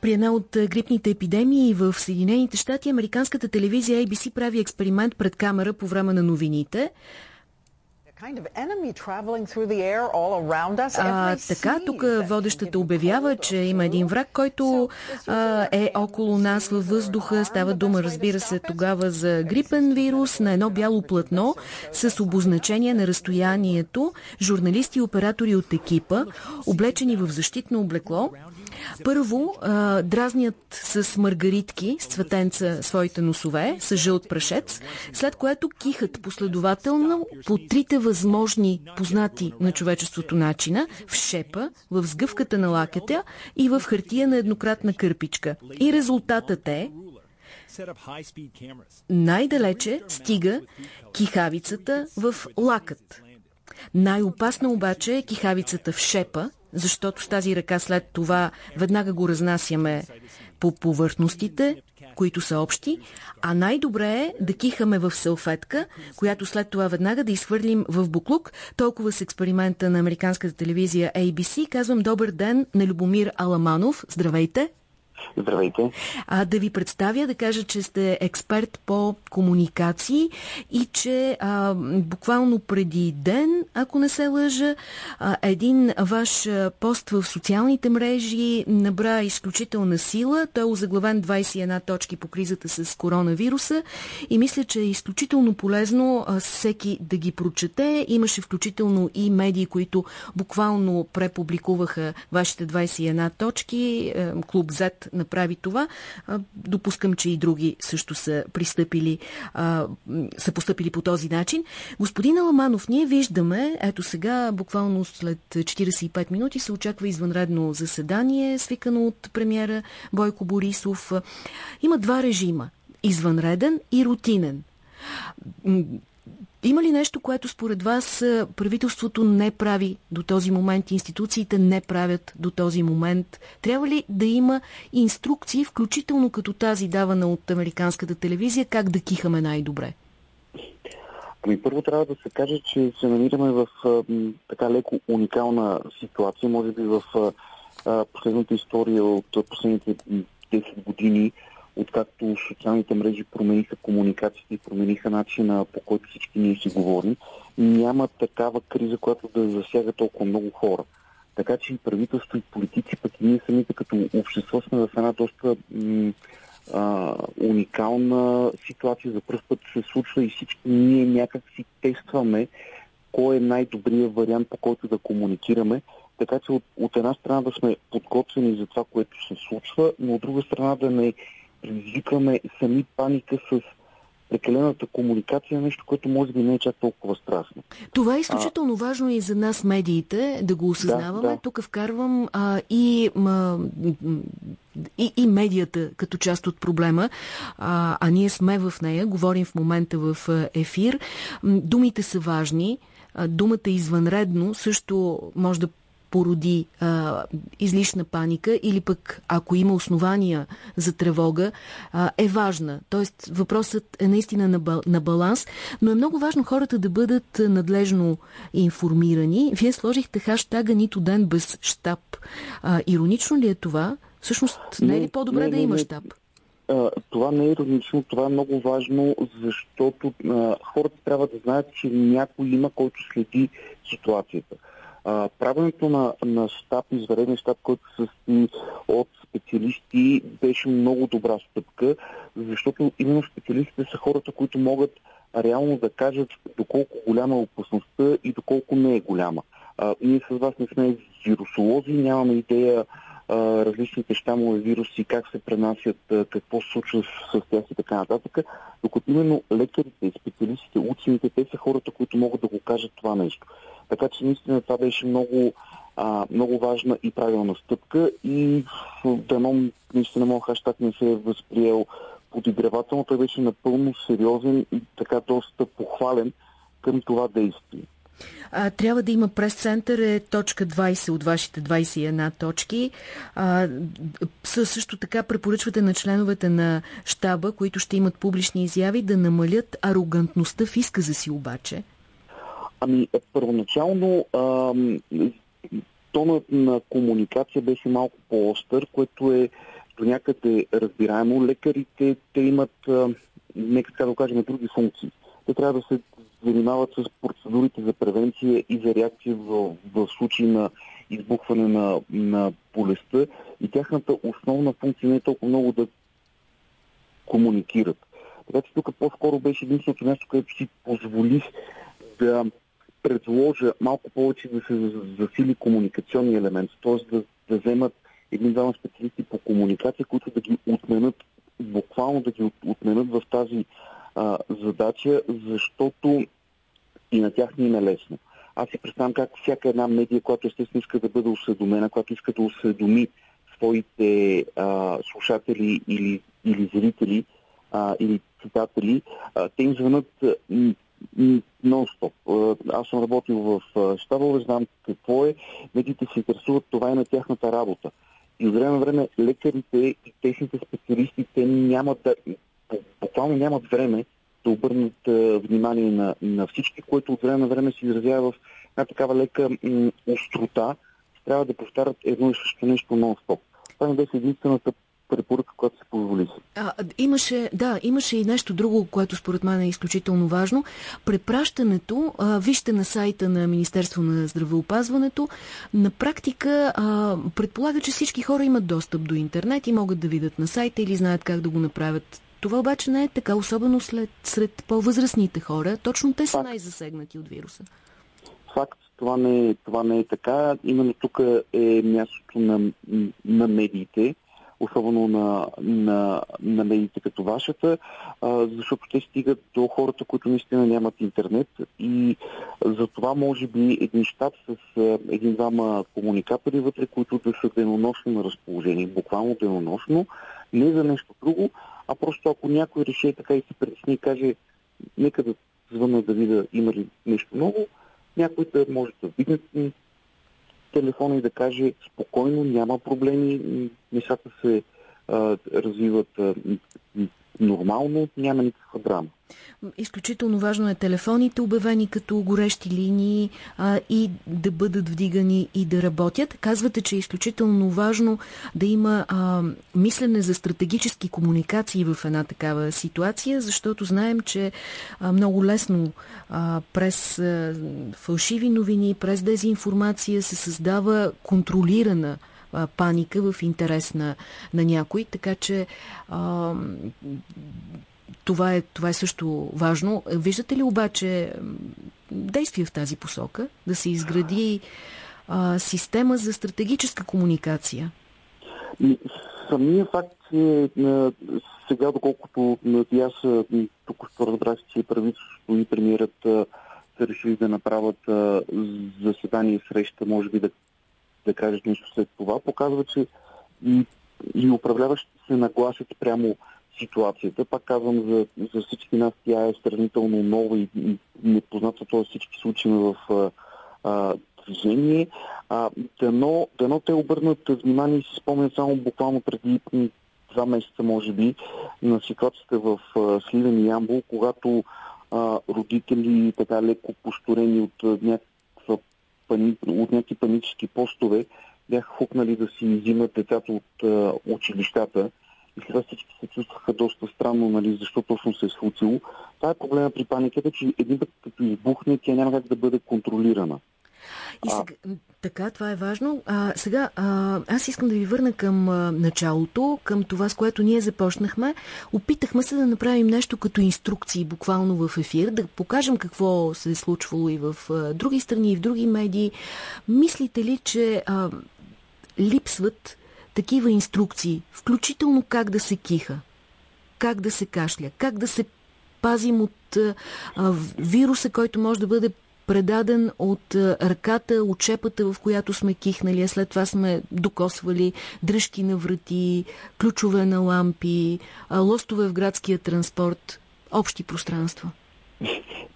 При една от грипните епидемии в Съединените щати, американската телевизия ABC прави експеримент пред камера по време на новините. А, така, тук водещата обявява, че има един враг, който а, е около нас във въздуха. Става дума, разбира се, тогава за грипен вирус на едно бяло платно с обозначение на разстоянието. Журналисти и оператори от екипа, облечени в защитно облекло, първо, а, дразнят с маргаритки, с цветенца своите носове, с жълт прашец, след което кихат последователно по трите възможни познати на човечеството начина в шепа, в сгъвката на лакетя и в хартия на еднократна кърпичка. И резултатът е най-далече стига кихавицата в лакът. Най-опасна обаче е кихавицата в шепа, защото с тази ръка след това веднага го разнасяме по повърхностите, които са общи, а най-добре е да кихаме в салфетка, която след това веднага да изхвърлим в буклук. Толкова с експеримента на американската телевизия ABC. Казвам добър ден на Любомир Аламанов. Здравейте! Здравейте. А, да ви представя, да кажа, че сте експерт по комуникации и че а, буквално преди ден, ако не се лъжа, а, един ваш пост в социалните мрежи набра изключителна сила. Той е озаглавен 21 точки по кризата с коронавируса и мисля, че е изключително полезно а, всеки да ги прочете. Имаше включително и медии, които буквално препубликуваха вашите 21 точки. Е, Клуб Z направи това. Допускам, че и други също са пристъпили, са поступили по този начин. Господин Аламанов, ние виждаме, ето сега, буквално след 45 минути се очаква извънредно заседание, свикано от премьера Бойко Борисов. Има два режима. Извънреден и рутинен. Има ли нещо, което според вас правителството не прави до този момент, институциите не правят до този момент? Трябва ли да има инструкции, включително като тази давана от американската телевизия, как да кихаме най-добре? Ами първо трябва да се каже, че се намираме в а, така леко уникална ситуация. Може би в а, последната история от последните 10 години откакто социалните мрежи промениха комуникацията и промениха начина по който всички ние си говорим, няма такава криза, която да засяга толкова много хора. Така че и правителство, и политици, пък и ние самите като общество сме в една доста м- а, уникална ситуация. За първ път се случва и всички ние някак си тестваме кой е най-добрият вариант, по който да комуникираме. Така че от, от една страна да сме подготвени за това, което се случва, но от друга страна да не предизвикваме сами паника с прекалената комуникация, нещо, което може би не е чак толкова страшно. Това е изключително а... важно и за нас медиите да го осъзнаваме. Да, да. Тук вкарвам а, и, а, и, и медията като част от проблема, а, а ние сме в нея, говорим в момента в ефир. Думите са важни. Думата извънредно също може да породи а, излишна паника или пък ако има основания за тревога, а, е важна. Тоест въпросът е наистина на, бал, на баланс, но е много важно хората да бъдат надлежно информирани. Вие сложихте хаштага нито ден без щаб. А, иронично ли е това? Всъщност не е ли по-добре да има щаб? това не е иронично, това е много важно, защото а, хората трябва да знаят, че някой има, който следи ситуацията. А, правенето на, на щаб, извареден щаб, който се състои от специалисти, беше много добра стъпка, защото именно специалистите са хората, които могат реално да кажат доколко голяма е опасността и доколко не е голяма. А, ние с вас не сме вирусолози, нямаме идея а, различните щамове вируси, как се пренасят, а, какво се случва с тях и така нататък, докато именно лекарите, специалистите, учените, те са хората, които могат да го кажат това нещо. Така че наистина това беше много, а, много важна и правилна стъпка и дано наистина моят хаштаг не се е възприел подигравателно. Той беше напълно сериозен и така доста похвален към това действие. А, трябва да има прес-център е точка 20 от вашите 21 точки. А, също така препоръчвате на членовете на щаба, които ще имат публични изяви, да намалят арогантността в изказа си обаче. Ами, първоначално ам, тонът на комуникация беше малко по-остър, което е до някъде разбираемо. Лекарите, те имат, нека така да кажем, други функции. Те трябва да се занимават с процедурите за превенция и за реакция в, в случай на избухване на, на болестта и тяхната основна функция не е толкова много да комуникират. Така че тук по-скоро беше единственото нещо, което си позволих да предложа малко повече да се засили комуникационния елемент, т.е. Да, да вземат един-двама специалисти по комуникация, които да ги отменят, буквално да ги отменят в тази а, задача, защото и на тях ни е лесно. Аз си представям как всяка една медия, която естествено иска да бъде осведомена, която иска да осведоми своите а, слушатели или, или зрители а, или читатели, а, те им звънат нон-стоп. Аз съм работил в щабове, знам какво е. Медиите се интересуват, това е на тяхната работа. И от време на време лекарите и техните специалисти, те нямат, буквално нямат време да обърнат внимание на, на всички, което от време на време се изразява в една такава лека острота. Трябва да повтарят едно и също нещо нон-стоп. Това не беше единствената препоръка, която се позволи. А, имаше, да, имаше и нещо друго, което според мен е изключително важно. Препращането, а, вижте на сайта на Министерство на здравеопазването, на практика а, предполага, че всички хора имат достъп до интернет и могат да видят на сайта или знаят как да го направят. Това обаче не е така, особено след, сред по-възрастните хора. Точно те са най-засегнати от вируса. Факт, това не, това не е така. Именно тук е мястото на, на медиите особено на, на, на медиите като вашата, защото те стигат до хората, които наистина нямат интернет и за това може би един щаб с един-двама комуникатори вътре, които да са денонощно на разположение, буквално денонощно, не за нещо друго, а просто ако някой реши така и се притесни и каже, нека да звъна да видя има ли нещо ново, някой да може да видне телефона и да каже спокойно, няма проблеми, нещата се а, развиват а, нормално, няма никаква драма. Изключително важно е телефоните, обявени като горещи линии а, и да бъдат вдигани и да работят. Казвате, че е изключително важно да има а, мислене за стратегически комуникации в една такава ситуация, защото знаем, че а, много лесно а, през а, фалшиви новини, през дезинформация се създава контролирана паника в интерес на, на някой, така че а, това, е, това е също важно. Виждате ли обаче действия в тази посока? Да се изгради а, система за стратегическа комуникация? Самия факт, че сега, доколкото и аз тук разбрах, че правителството и премиерът са решили да направят заседание среща, може би да да кажеш нещо след това, показва, че и, и управляващите се нагласят прямо ситуацията. Пак казвам, за, за всички нас тя е сравнително нова и, непозната, т.е. всички случаи в а, а, движение. А, дано, дано те обърнат внимание и си спомнят само буквално преди два месеца, може би, на ситуацията в а, Сливен и Ямбул, когато а, родители така леко посторени от някакви пани... от някакви панически постове бяха хукнали да си взимат децата от а, училищата. И сега всички се чувстваха доста странно, нали, защо точно се е случило. Това е проблема при паниката, че един път като избухне, тя няма как да бъде контролирана. И сега, така, това е важно. А, сега, а, аз искам да ви върна към а, началото, към това, с което ние започнахме. Опитахме се да направим нещо като инструкции, буквално в ефир, да покажем какво се е случвало и в а, други страни, и в други медии. Мислите ли, че а, липсват такива инструкции, включително как да се киха, как да се кашля, как да се пазим от а, вируса, който може да бъде предаден от ръката, от в която сме кихнали, а след това сме докосвали дръжки на врати, ключове на лампи, лостове в градския транспорт, общи пространства.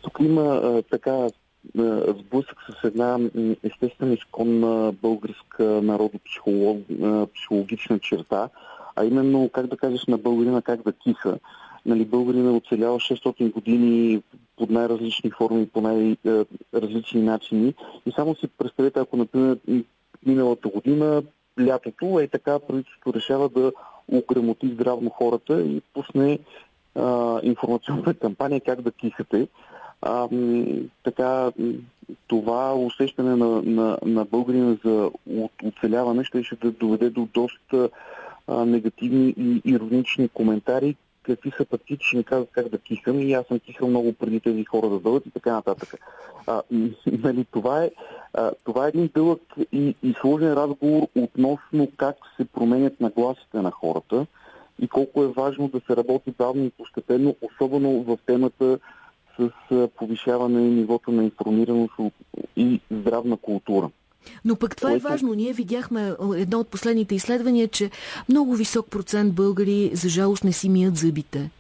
Тук има а, така сблъсък с една естествена изконна българска народопсихологична черта, а именно, как да кажеш на българина как да киха. Нали, българина е оцелява 600 години под най-различни форми, по най-различни начини. И само си представете, ако, например, миналата година лятото е така правителството решава да ограмоти здравно хората и пусне а, информационна кампания как да кихате. А, така, това усещане на, на, на българина за оцеляване ще, ще да доведе до доста а, негативни и иронични коментари, какви са пъти, че ми казват как да кихам и аз съм кихал много преди тези хора да дойдат и така нататък. А, нали, това, е, а, това е един дълъг и, и сложен разговор относно как се променят нагласите на хората и колко е важно да се работи бавно и постепенно, особено в темата с повишаване на нивото на информираност и здравна култура. Но пък това е важно. Ние видяхме едно от последните изследвания, че много висок процент българи, за жалост, не си мият зъбите.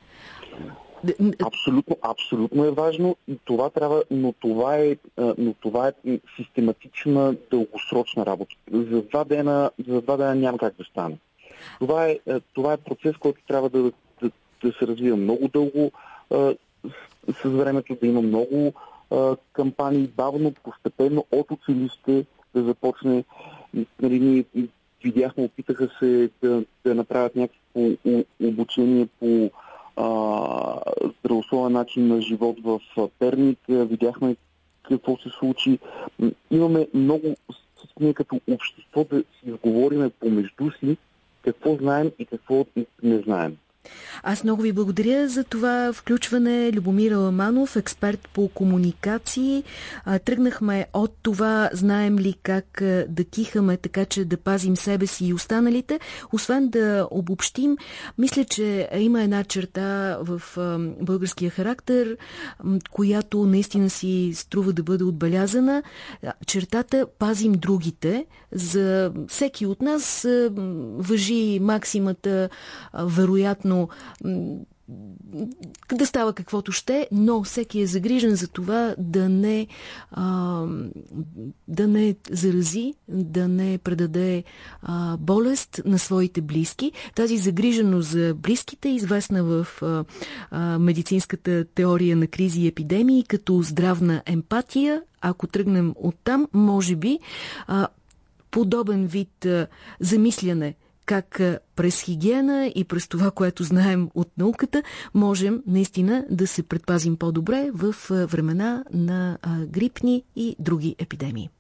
Абсолютно, абсолютно е важно и това трябва, но това е, но това е систематична дългосрочна работа. За два дена, за два дена няма как да стане. Това е, това е процес, който трябва да, да, да се развива много дълго с, времето, да има много кампании, бавно, постепенно от училище да започне. Нали, ние видяхме, опитаха се да, да направят някакво обучение по здравословен начин на живот в Перник. Видяхме какво се случи. Имаме много, ние като общество да си изговориме помежду си какво знаем и какво не знаем. Аз много ви благодаря за това включване. Любомир Ламанов, експерт по комуникации. Тръгнахме от това, знаем ли как да кихаме, така че да пазим себе си и останалите. Освен да обобщим, мисля, че има една черта в българския характер, която наистина си струва да бъде отбелязана. Чертата пазим другите. За всеки от нас въжи максимата вероятно вероятно да става каквото ще, но всеки е загрижен за това да не, а, да не зарази, да не предаде а, болест на своите близки. Тази загриженост за близките е известна в а, а, медицинската теория на кризи и епидемии като здравна емпатия. Ако тръгнем оттам, може би а, подобен вид а, замисляне как през хигиена и през това, което знаем от науката, можем наистина да се предпазим по-добре в времена на грипни и други епидемии.